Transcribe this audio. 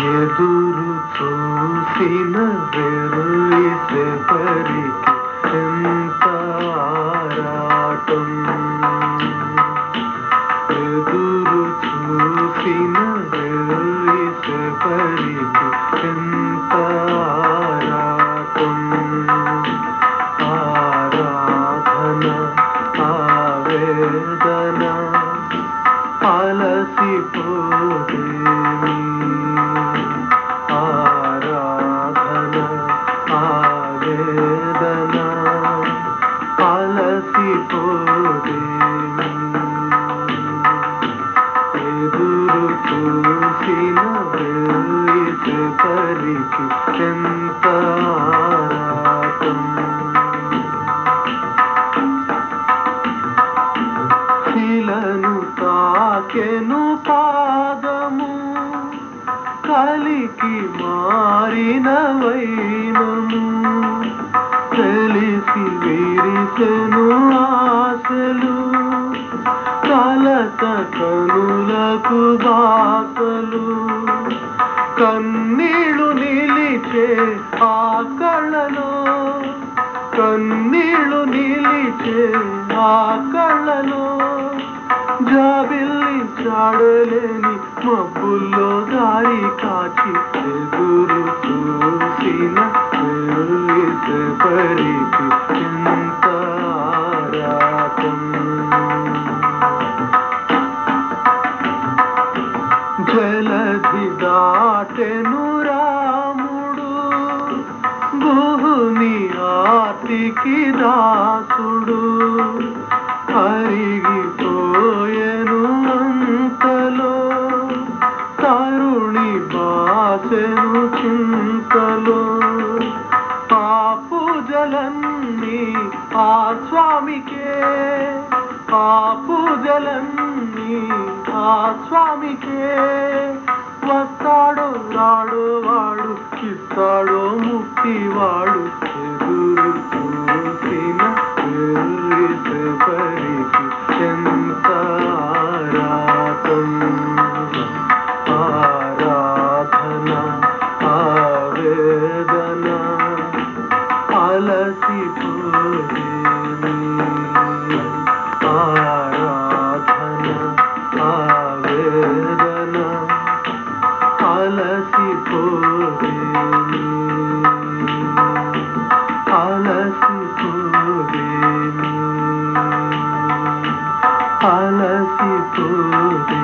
ఎదురు చూసిన వెరుయిసే పరికి ఎంత ఆరాటం? అలసిపోతేమి ఎదురు చూసిన వేసే పరికి ఎంత శిలను తాకెను పాదము కలికి మారిన వైనము తెలిసి విరిసెను కనులకు దాతలు కన్నీళ్ళు నిలిచే ఆ కళ్ళలో కన్నీళ్ళు నిలిచే ఆ కళ్ళలో జాబిల్లి చాడలేని మబ్బుల్లో దారి కాచి ఎదురు చూసిన పరిచి దాటెను రాముడు భూని ఆర్తికి దాసుడు అరిగిపోయెను అంతలో తరుణి బాసెను చింతలో ఆ పూజలన్నీ ఆ స్వామికే ఆ పూజలన్నీ ఆ స్వామికే వస్తాడు రాడో వాడు ఇస్తాడో ముక్తి వాడు. அலசி போடு. அலசி போடு. அலசி போடு.